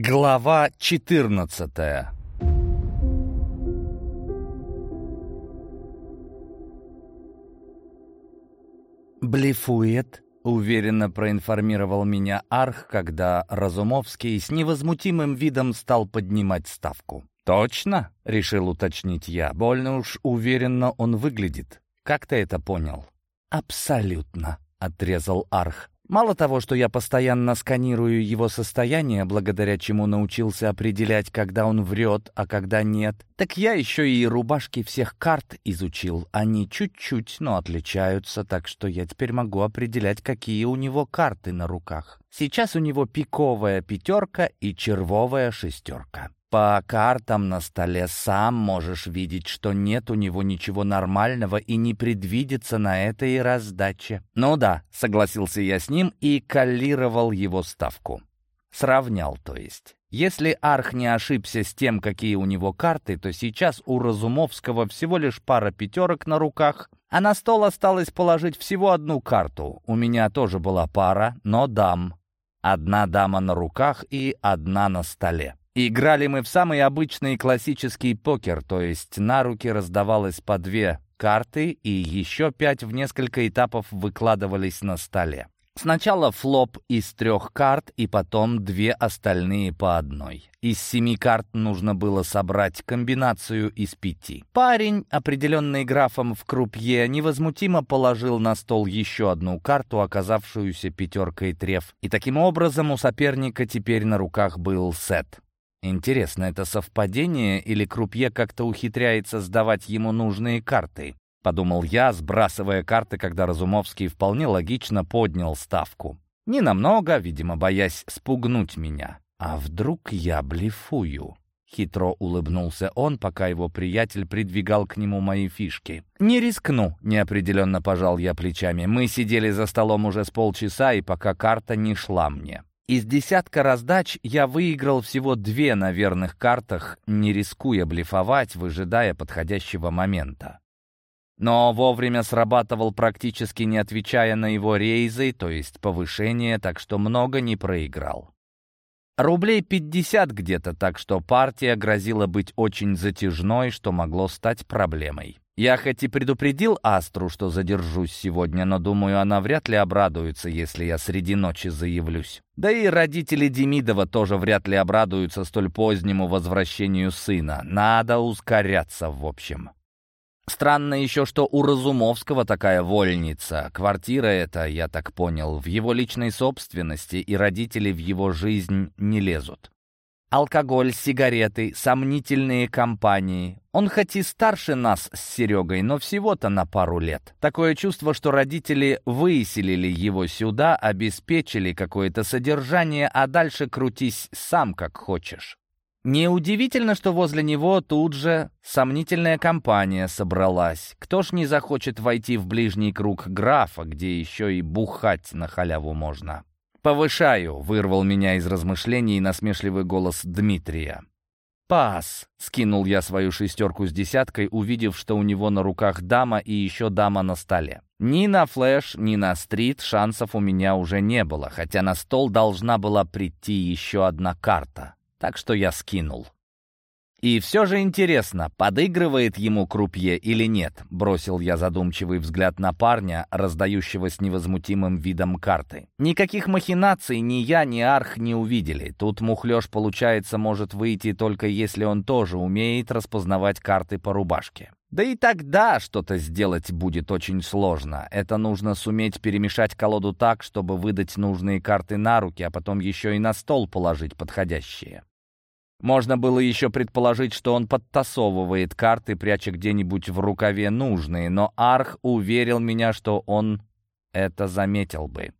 Глава 14 «Блефует», — уверенно проинформировал меня Арх, когда Разумовский с невозмутимым видом стал поднимать ставку. «Точно?» — решил уточнить я. «Больно уж уверенно он выглядит. Как ты это понял?» «Абсолютно», — отрезал Арх. Мало того, что я постоянно сканирую его состояние, благодаря чему научился определять, когда он врет, а когда нет, так я еще и рубашки всех карт изучил. Они чуть-чуть, но отличаются, так что я теперь могу определять, какие у него карты на руках. Сейчас у него пиковая пятерка и червовая шестерка. По картам на столе сам можешь видеть, что нет у него ничего нормального и не предвидится на этой раздаче. Ну да, согласился я с ним и калировал его ставку. Сравнял, то есть. Если Арх не ошибся с тем, какие у него карты, то сейчас у Разумовского всего лишь пара пятерок на руках, а на стол осталось положить всего одну карту. У меня тоже была пара, но дам. Одна дама на руках и одна на столе. Играли мы в самый обычный классический покер, то есть на руки раздавалось по две карты и еще пять в несколько этапов выкладывались на столе. Сначала флоп из трех карт и потом две остальные по одной. Из семи карт нужно было собрать комбинацию из пяти. Парень, определенный графом в крупье, невозмутимо положил на стол еще одну карту, оказавшуюся пятеркой треф. И таким образом у соперника теперь на руках был сет. Интересно, это совпадение или Крупье как-то ухитряется сдавать ему нужные карты? Подумал я, сбрасывая карты, когда Разумовский вполне логично поднял ставку. Не намного, видимо, боясь спугнуть меня. А вдруг я блефую? Хитро улыбнулся он, пока его приятель придвигал к нему мои фишки. «Не рискну», — неопределенно пожал я плечами. Мы сидели за столом уже с полчаса, и пока карта не шла мне. Из десятка раздач я выиграл всего две на верных картах, не рискуя блефовать, выжидая подходящего момента. Но вовремя срабатывал практически не отвечая на его рейзы, то есть повышение, так что много не проиграл. Рублей 50 где-то, так что партия грозила быть очень затяжной, что могло стать проблемой. Я хоть и предупредил Астру, что задержусь сегодня, но думаю, она вряд ли обрадуется, если я среди ночи заявлюсь. Да и родители Демидова тоже вряд ли обрадуются столь позднему возвращению сына. Надо ускоряться, в общем. Странно еще, что у Разумовского такая вольница. Квартира эта, я так понял, в его личной собственности, и родители в его жизнь не лезут. Алкоголь, сигареты, сомнительные компании. Он хоть и старше нас с Серегой, но всего-то на пару лет. Такое чувство, что родители выселили его сюда, обеспечили какое-то содержание, а дальше крутись сам как хочешь. Неудивительно, что возле него тут же сомнительная компания собралась. Кто ж не захочет войти в ближний круг графа, где еще и бухать на халяву можно? «Повышаю», — вырвал меня из размышлений насмешливый голос Дмитрия. «Пас!» — скинул я свою шестерку с десяткой, увидев, что у него на руках дама и еще дама на столе. Ни на флэш, ни на стрит шансов у меня уже не было, хотя на стол должна была прийти еще одна карта. Так что я скинул. «И все же интересно, подыгрывает ему крупье или нет?» Бросил я задумчивый взгляд на парня, раздающего с невозмутимым видом карты. Никаких махинаций ни я, ни Арх не увидели. Тут мухлёж, получается, может выйти только если он тоже умеет распознавать карты по рубашке. Да и тогда что-то сделать будет очень сложно. Это нужно суметь перемешать колоду так, чтобы выдать нужные карты на руки, а потом еще и на стол положить подходящие. Можно было еще предположить, что он подтасовывает карты, пряча где-нибудь в рукаве нужные, но Арх уверил меня, что он это заметил бы.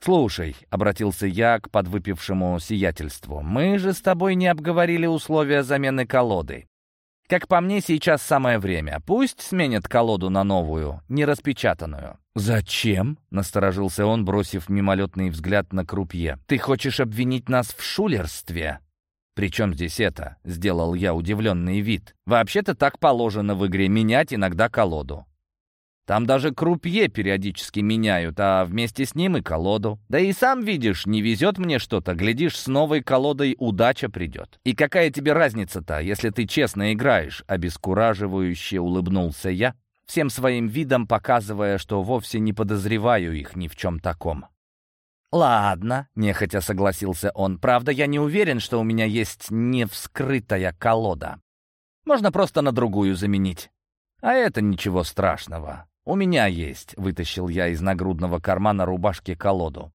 «Слушай», — обратился я к подвыпившему сиятельству, «мы же с тобой не обговорили условия замены колоды. Как по мне, сейчас самое время. Пусть сменят колоду на новую, нераспечатанную». «Зачем?» — насторожился он, бросив мимолетный взгляд на крупье. «Ты хочешь обвинить нас в шулерстве?» «Причем здесь это?» — сделал я удивленный вид. «Вообще-то так положено в игре менять иногда колоду». Там даже крупье периодически меняют, а вместе с ним и колоду. Да и сам видишь, не везет мне что-то, глядишь, с новой колодой удача придет. И какая тебе разница-то, если ты честно играешь?» Обескураживающе улыбнулся я, всем своим видом показывая, что вовсе не подозреваю их ни в чем таком. «Ладно», — нехотя согласился он, — «правда, я не уверен, что у меня есть невскрытая колода. Можно просто на другую заменить. А это ничего страшного. «У меня есть», — вытащил я из нагрудного кармана рубашки колоду.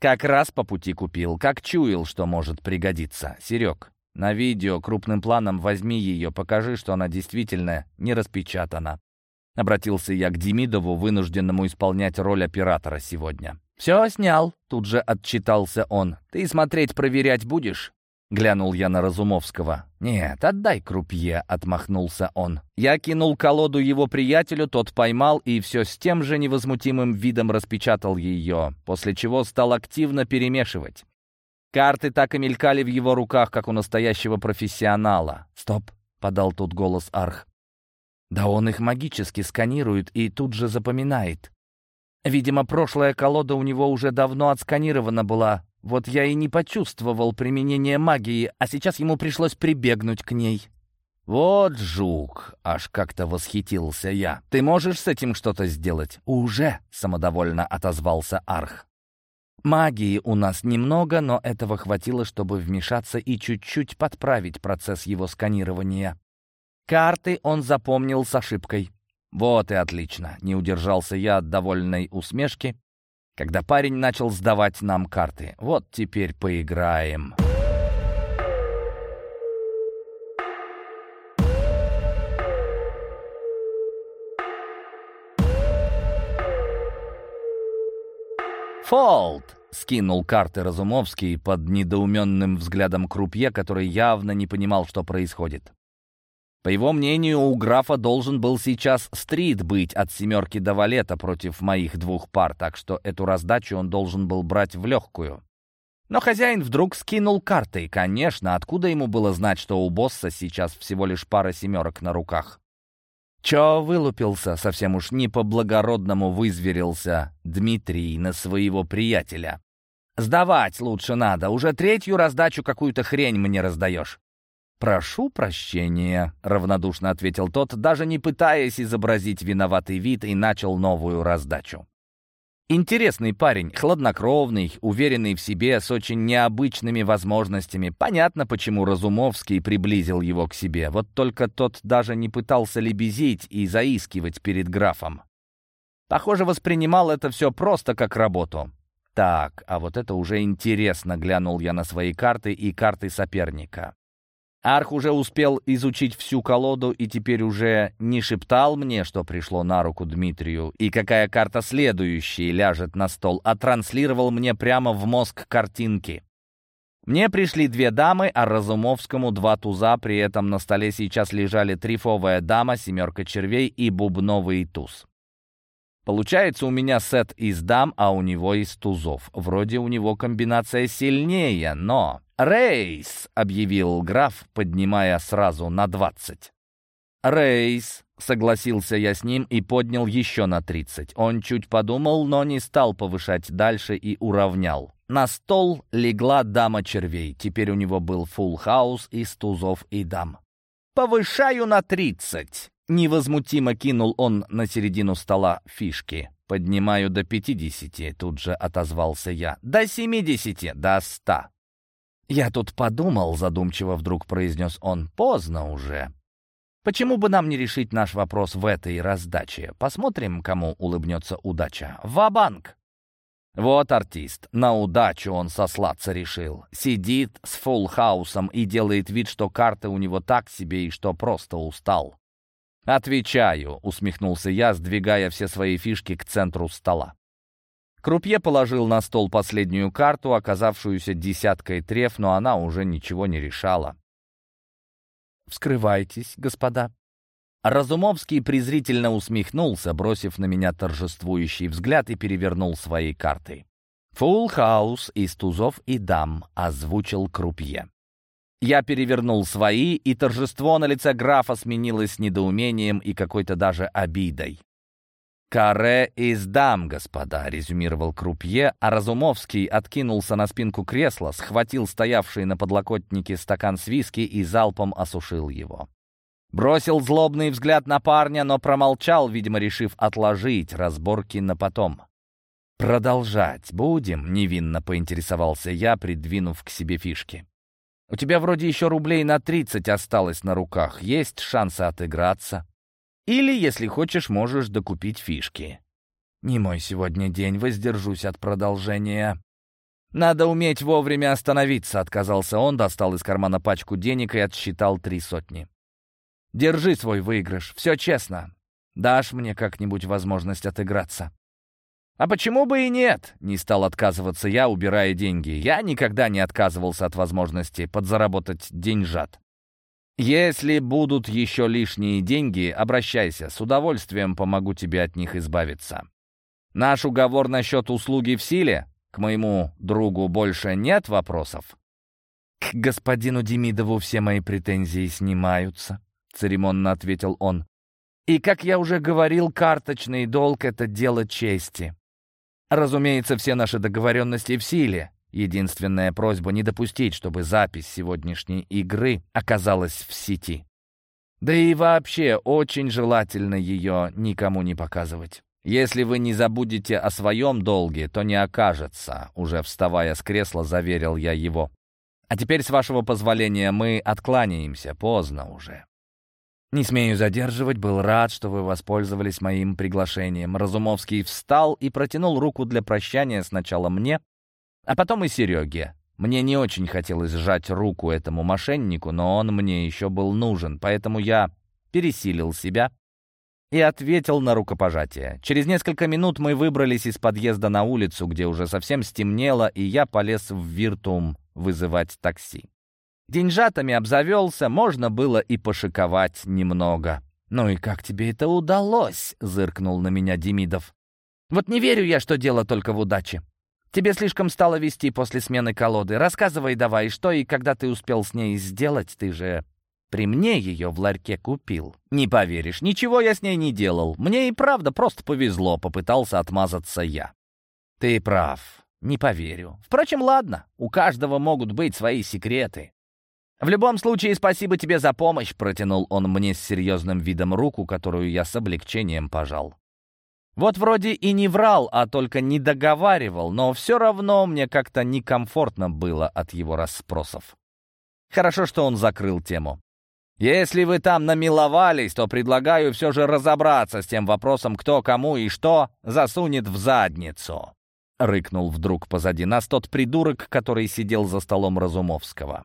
«Как раз по пути купил, как чуял, что может пригодиться. Серег, на видео крупным планом возьми ее, покажи, что она действительно не распечатана». Обратился я к Демидову, вынужденному исполнять роль оператора сегодня. «Все снял», — тут же отчитался он. «Ты смотреть, проверять будешь?» Глянул я на Разумовского. «Нет, отдай крупье», — отмахнулся он. Я кинул колоду его приятелю, тот поймал и все с тем же невозмутимым видом распечатал ее, после чего стал активно перемешивать. Карты так и мелькали в его руках, как у настоящего профессионала. «Стоп», — подал тут голос Арх. «Да он их магически сканирует и тут же запоминает. Видимо, прошлая колода у него уже давно отсканирована была, вот я и не почувствовал применения магии, а сейчас ему пришлось прибегнуть к ней. «Вот жук!» — аж как-то восхитился я. «Ты можешь с этим что-то сделать?» «Уже!» — самодовольно отозвался Арх. «Магии у нас немного, но этого хватило, чтобы вмешаться и чуть-чуть подправить процесс его сканирования. Карты он запомнил с ошибкой. Вот и отлично!» — не удержался я от довольной усмешки когда парень начал сдавать нам карты. Вот теперь поиграем. «Фолд!» — скинул карты Разумовский под недоуменным взглядом крупье, который явно не понимал, что происходит. По его мнению, у графа должен был сейчас стрит быть от семерки до валета против моих двух пар, так что эту раздачу он должен был брать в легкую. Но хозяин вдруг скинул карты, и, конечно, откуда ему было знать, что у босса сейчас всего лишь пара семерок на руках? Чё вылупился, совсем уж не по-благородному вызверился Дмитрий на своего приятеля. «Сдавать лучше надо, уже третью раздачу какую-то хрень мне раздаешь». «Прошу прощения», — равнодушно ответил тот, даже не пытаясь изобразить виноватый вид, и начал новую раздачу. Интересный парень, хладнокровный, уверенный в себе, с очень необычными возможностями. Понятно, почему Разумовский приблизил его к себе. Вот только тот даже не пытался лебезить и заискивать перед графом. Похоже, воспринимал это все просто как работу. Так, а вот это уже интересно, глянул я на свои карты и карты соперника. Арх уже успел изучить всю колоду и теперь уже не шептал мне, что пришло на руку Дмитрию и какая карта следующей ляжет на стол, а транслировал мне прямо в мозг картинки. Мне пришли две дамы, а Разумовскому два туза, при этом на столе сейчас лежали трифовая дама, семерка червей и бубновый туз. Получается, у меня сет из дам, а у него из тузов. Вроде у него комбинация сильнее, но... «Рейз!» — объявил граф, поднимая сразу на двадцать. «Рейз!» — согласился я с ним и поднял еще на тридцать. Он чуть подумал, но не стал повышать дальше и уравнял. На стол легла дама червей. Теперь у него был фулл хаус из тузов и дам. «Повышаю на тридцать!» Невозмутимо кинул он на середину стола фишки. «Поднимаю до пятидесяти», — тут же отозвался я. «До семидесяти, до ста». «Я тут подумал», — задумчиво вдруг произнес он, — «поздно уже. Почему бы нам не решить наш вопрос в этой раздаче? Посмотрим, кому улыбнется удача. Ва-банк!» Вот артист. На удачу он сослаться решил. Сидит с фулл-хаусом и делает вид, что карты у него так себе и что просто устал. «Отвечаю», — усмехнулся я, сдвигая все свои фишки к центру стола. Крупье положил на стол последнюю карту, оказавшуюся десяткой треф, но она уже ничего не решала. «Вскрывайтесь, господа». Разумовский презрительно усмехнулся, бросив на меня торжествующий взгляд и перевернул свои карты. «Фулл хаус из тузов и дам», — озвучил Крупье. Я перевернул свои, и торжество на лице графа сменилось недоумением и какой-то даже обидой. «Каре из дам, господа», — резюмировал Крупье, а Разумовский откинулся на спинку кресла, схватил стоявший на подлокотнике стакан с виски и залпом осушил его. Бросил злобный взгляд на парня, но промолчал, видимо, решив отложить разборки на потом. «Продолжать будем?» — невинно поинтересовался я, придвинув к себе фишки. «У тебя вроде еще рублей на тридцать осталось на руках. Есть шансы отыграться?» Или, если хочешь, можешь докупить фишки. Не мой сегодня день, воздержусь от продолжения. Надо уметь вовремя остановиться, отказался он, достал из кармана пачку денег и отсчитал три сотни. Держи свой выигрыш, все честно. Дашь мне как-нибудь возможность отыграться. «А почему бы и нет?» — не стал отказываться я, убирая деньги. Я никогда не отказывался от возможности подзаработать деньжат. Если будут еще лишние деньги, обращайся, с удовольствием помогу тебе от них избавиться. Наш уговор насчет услуги в силе? К моему другу больше нет вопросов? К господину Демидову все мои претензии снимаются, церемонно ответил он. И, как я уже говорил, карточный долг — это дело чести. Разумеется, все наши договоренности в силе, Единственная просьба — не допустить, чтобы запись сегодняшней игры оказалась в сети. Да и вообще, очень желательно ее никому не показывать. Если вы не забудете о своем долге, то не окажется, уже вставая с кресла, заверил я его. А теперь, с вашего позволения, мы откланяемся, поздно уже. Не смею задерживать, был рад, что вы воспользовались моим приглашением. Разумовский встал и протянул руку для прощания сначала мне, а потом и Сереге. Мне не очень хотелось сжать руку этому мошеннику, но он мне еще был нужен, поэтому я пересилил себя и ответил на рукопожатие. Через несколько минут мы выбрались из подъезда на улицу, где уже совсем стемнело, и я полез в Виртум вызывать такси. Деньжатами обзавелся, можно было и пошиковать немного. «Ну и как тебе это удалось?» — зыркнул на меня Демидов. «Вот не верю я, что дело только в удаче. Тебе слишком стало вести после смены колоды. Рассказывай давай, что и когда ты успел с ней сделать, ты же при мне ее в ларьке купил. Не поверишь, ничего я с ней не делал. Мне и правда просто повезло, попытался отмазаться я. Ты прав, не поверю. Впрочем, ладно, у каждого могут быть свои секреты. «В любом случае, спасибо тебе за помощь», — протянул он мне с серьезным видом руку, которую я с облегчением пожал. Вот вроде и не врал, а только не договаривал, но все равно мне как-то некомфортно было от его расспросов. Хорошо, что он закрыл тему. Если вы там намиловались, то предлагаю все же разобраться с тем вопросом, кто кому и что засунет в задницу. Рыкнул вдруг позади нас тот придурок, который сидел за столом Разумовского.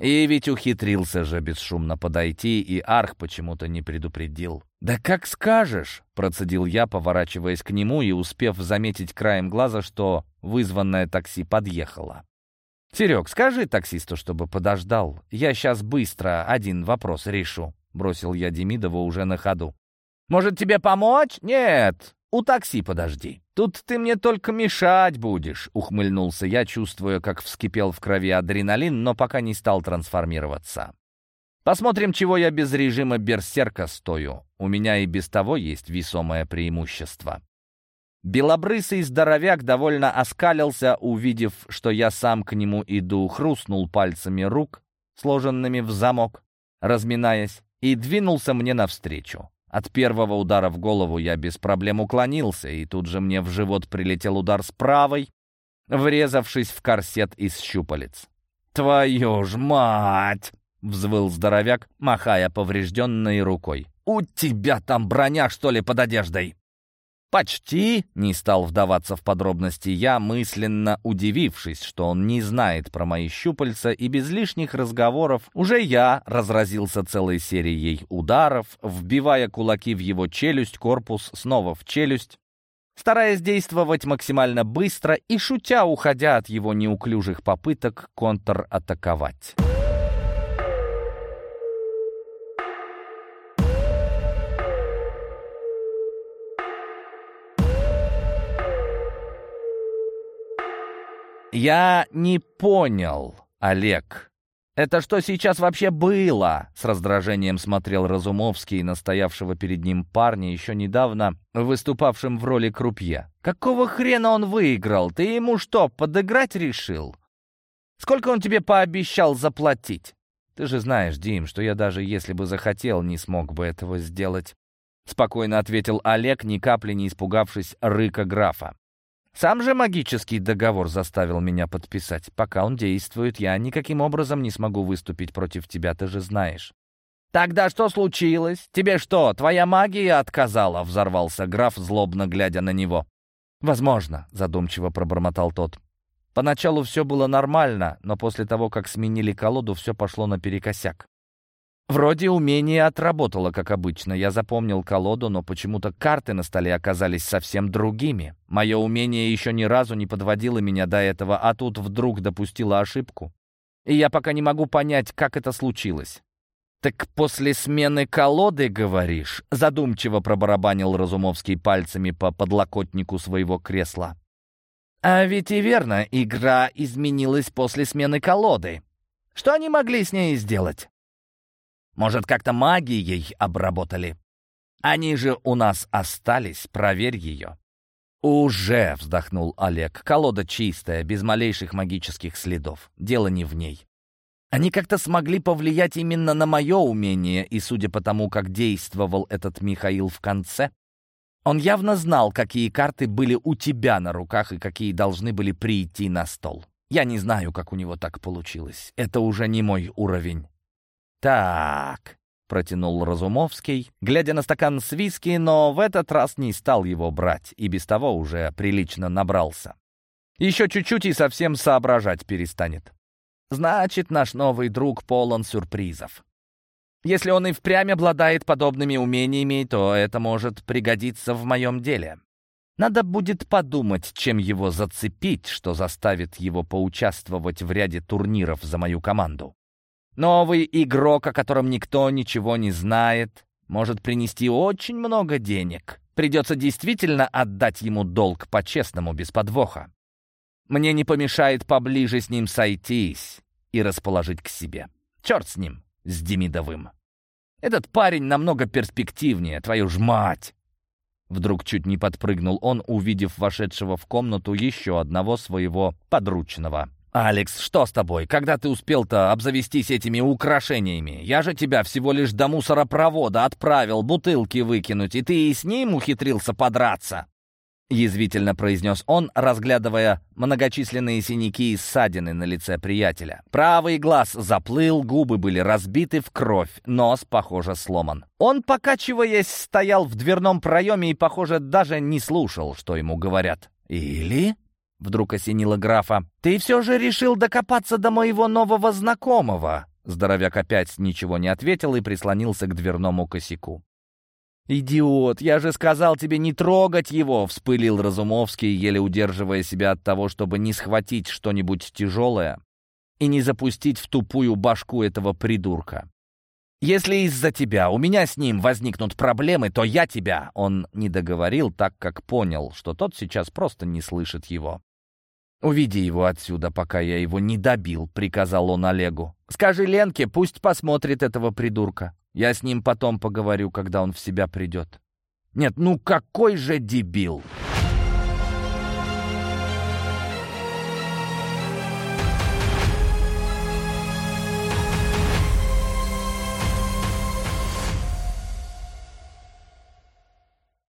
И ведь ухитрился же бесшумно подойти, и Арх почему-то не предупредил. «Да как скажешь!» — процедил я, поворачиваясь к нему и успев заметить краем глаза, что вызванное такси подъехало. «Серег, скажи таксисту, чтобы подождал. Я сейчас быстро один вопрос решу», — бросил я Демидову уже на ходу. «Может, тебе помочь? Нет, у такси подожди. Тут ты мне только мешать будешь», — ухмыльнулся я, чувствуя, как вскипел в крови адреналин, но пока не стал трансформироваться. Посмотрим, чего я без режима берсерка стою. У меня и без того есть весомое преимущество. Белобрысый здоровяк довольно оскалился, увидев, что я сам к нему иду, хрустнул пальцами рук, сложенными в замок, разминаясь, и двинулся мне навстречу. От первого удара в голову я без проблем уклонился, и тут же мне в живот прилетел удар с правой, врезавшись в корсет из щупалец. «Твою ж мать!» — взвыл здоровяк, махая поврежденной рукой. «У тебя там броня, что ли, под одеждой?» «Почти!» — не стал вдаваться в подробности я, мысленно удивившись, что он не знает про мои щупальца, и без лишних разговоров уже я разразился целой серией ударов, вбивая кулаки в его челюсть, корпус снова в челюсть, стараясь действовать максимально быстро и шутя, уходя от его неуклюжих попыток контратаковать. «Я не понял, Олег. «Это что сейчас вообще было?» С раздражением смотрел Разумовский на стоявшего перед ним парня, еще недавно выступавшим в роли крупье. «Какого хрена он выиграл? Ты ему что, подыграть решил? Сколько он тебе пообещал заплатить?» «Ты же знаешь, Дим, что я даже если бы захотел, не смог бы этого сделать», — спокойно ответил Олег, ни капли не испугавшись рыка графа. Сам же магический договор заставил меня подписать. Пока он действует, я никаким образом не смогу выступить против тебя, ты же знаешь. «Тогда что случилось? Тебе что, твоя магия отказала?» — взорвался граф, злобно глядя на него. «Возможно», — задумчиво пробормотал тот. «Поначалу все было нормально, но после того, как сменили колоду, все пошло наперекосяк. Вроде умение отработало, как обычно. Я запомнил колоду, но почему-то карты на столе оказались совсем другими. Мое умение еще ни разу не подводило меня до этого, а тут вдруг допустило ошибку. И я пока не могу понять, как это случилось. «Так после смены колоды, говоришь?» Задумчиво пробарабанил Разумовский пальцами по подлокотнику своего кресла. «А ведь и верно, игра изменилась после смены колоды. Что они могли с ней сделать?» Может, как-то магией обработали? Они же у нас остались, проверь ее». «Уже!» — вздохнул Олег. «Колода чистая, без малейших магических следов. Дело не в ней. Они как-то смогли повлиять именно на мое умение, и судя по тому, как действовал этот Михаил в конце, он явно знал, какие карты были у тебя на руках и какие должны были прийти на стол. Я не знаю, как у него так получилось. Это уже не мой уровень. «Так», — протянул Разумовский, глядя на стакан с виски, но в этот раз не стал его брать, и без того уже прилично набрался. Еще чуть-чуть и совсем соображать перестанет. Значит, наш новый друг полон сюрпризов. Если он и впрямь обладает подобными умениями, то это может пригодиться в моем деле. Надо будет подумать, чем его зацепить, что заставит его поучаствовать в ряде турниров за мою команду. Новый игрок, о котором никто ничего не знает, может принести очень много денег. Придется действительно отдать ему долг по-честному, без подвоха. Мне не помешает поближе с ним сойтись и расположить к себе. Черт с ним, с Демидовым. Этот парень намного перспективнее, твою ж мать!» Вдруг чуть не подпрыгнул он, увидев вошедшего в комнату еще одного своего подручного. «Алекс, что с тобой? Когда ты успел-то обзавестись этими украшениями? Я же тебя всего лишь до мусоропровода отправил бутылки выкинуть, и ты и с ним ухитрился подраться!» Язвительно произнес он, разглядывая многочисленные синяки и ссадины на лице приятеля. Правый глаз заплыл, губы были разбиты в кровь, нос, похоже, сломан. Он, покачиваясь, стоял в дверном проеме и, похоже, даже не слушал, что ему говорят. «Или...» Вдруг осенило графа. «Ты все же решил докопаться до моего нового знакомого!» Здоровяк опять ничего не ответил и прислонился к дверному косяку. «Идиот! Я же сказал тебе не трогать его!» — вспылил Разумовский, еле удерживая себя от того, чтобы не схватить что-нибудь тяжелое и не запустить в тупую башку этого придурка. «Если из-за тебя у меня с ним возникнут проблемы, то я тебя...» Он не договорил, так как понял, что тот сейчас просто не слышит его. «Уведи его отсюда, пока я его не добил», — приказал он Олегу. «Скажи Ленке, пусть посмотрит этого придурка. Я с ним потом поговорю, когда он в себя придет». «Нет, ну какой же дебил!»